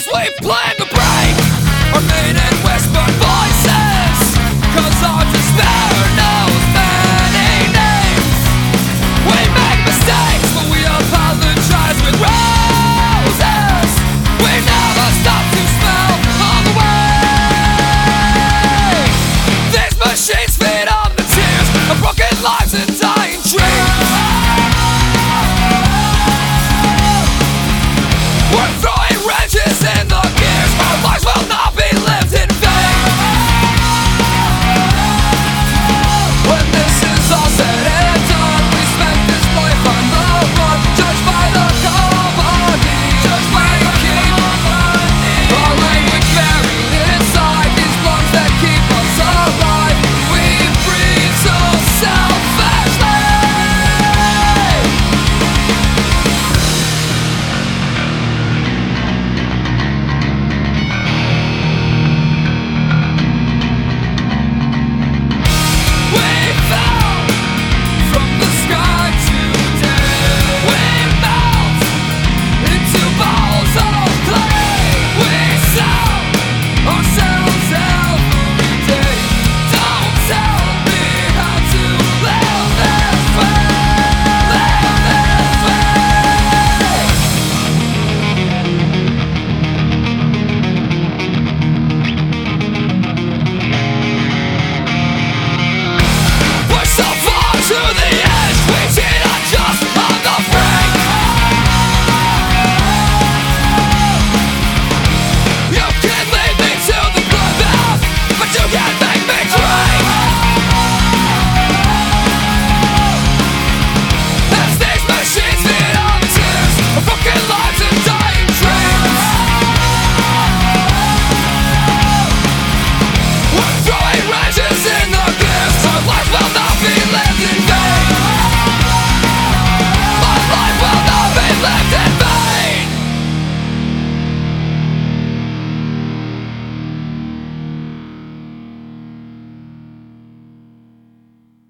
as we plan to break Our mean and whispered voices Cause our despair knows many names. We make mistakes but we apologize with roses. We never stop to smell all the way. These machines feed on the tears Of broken lives and dying dreams. We're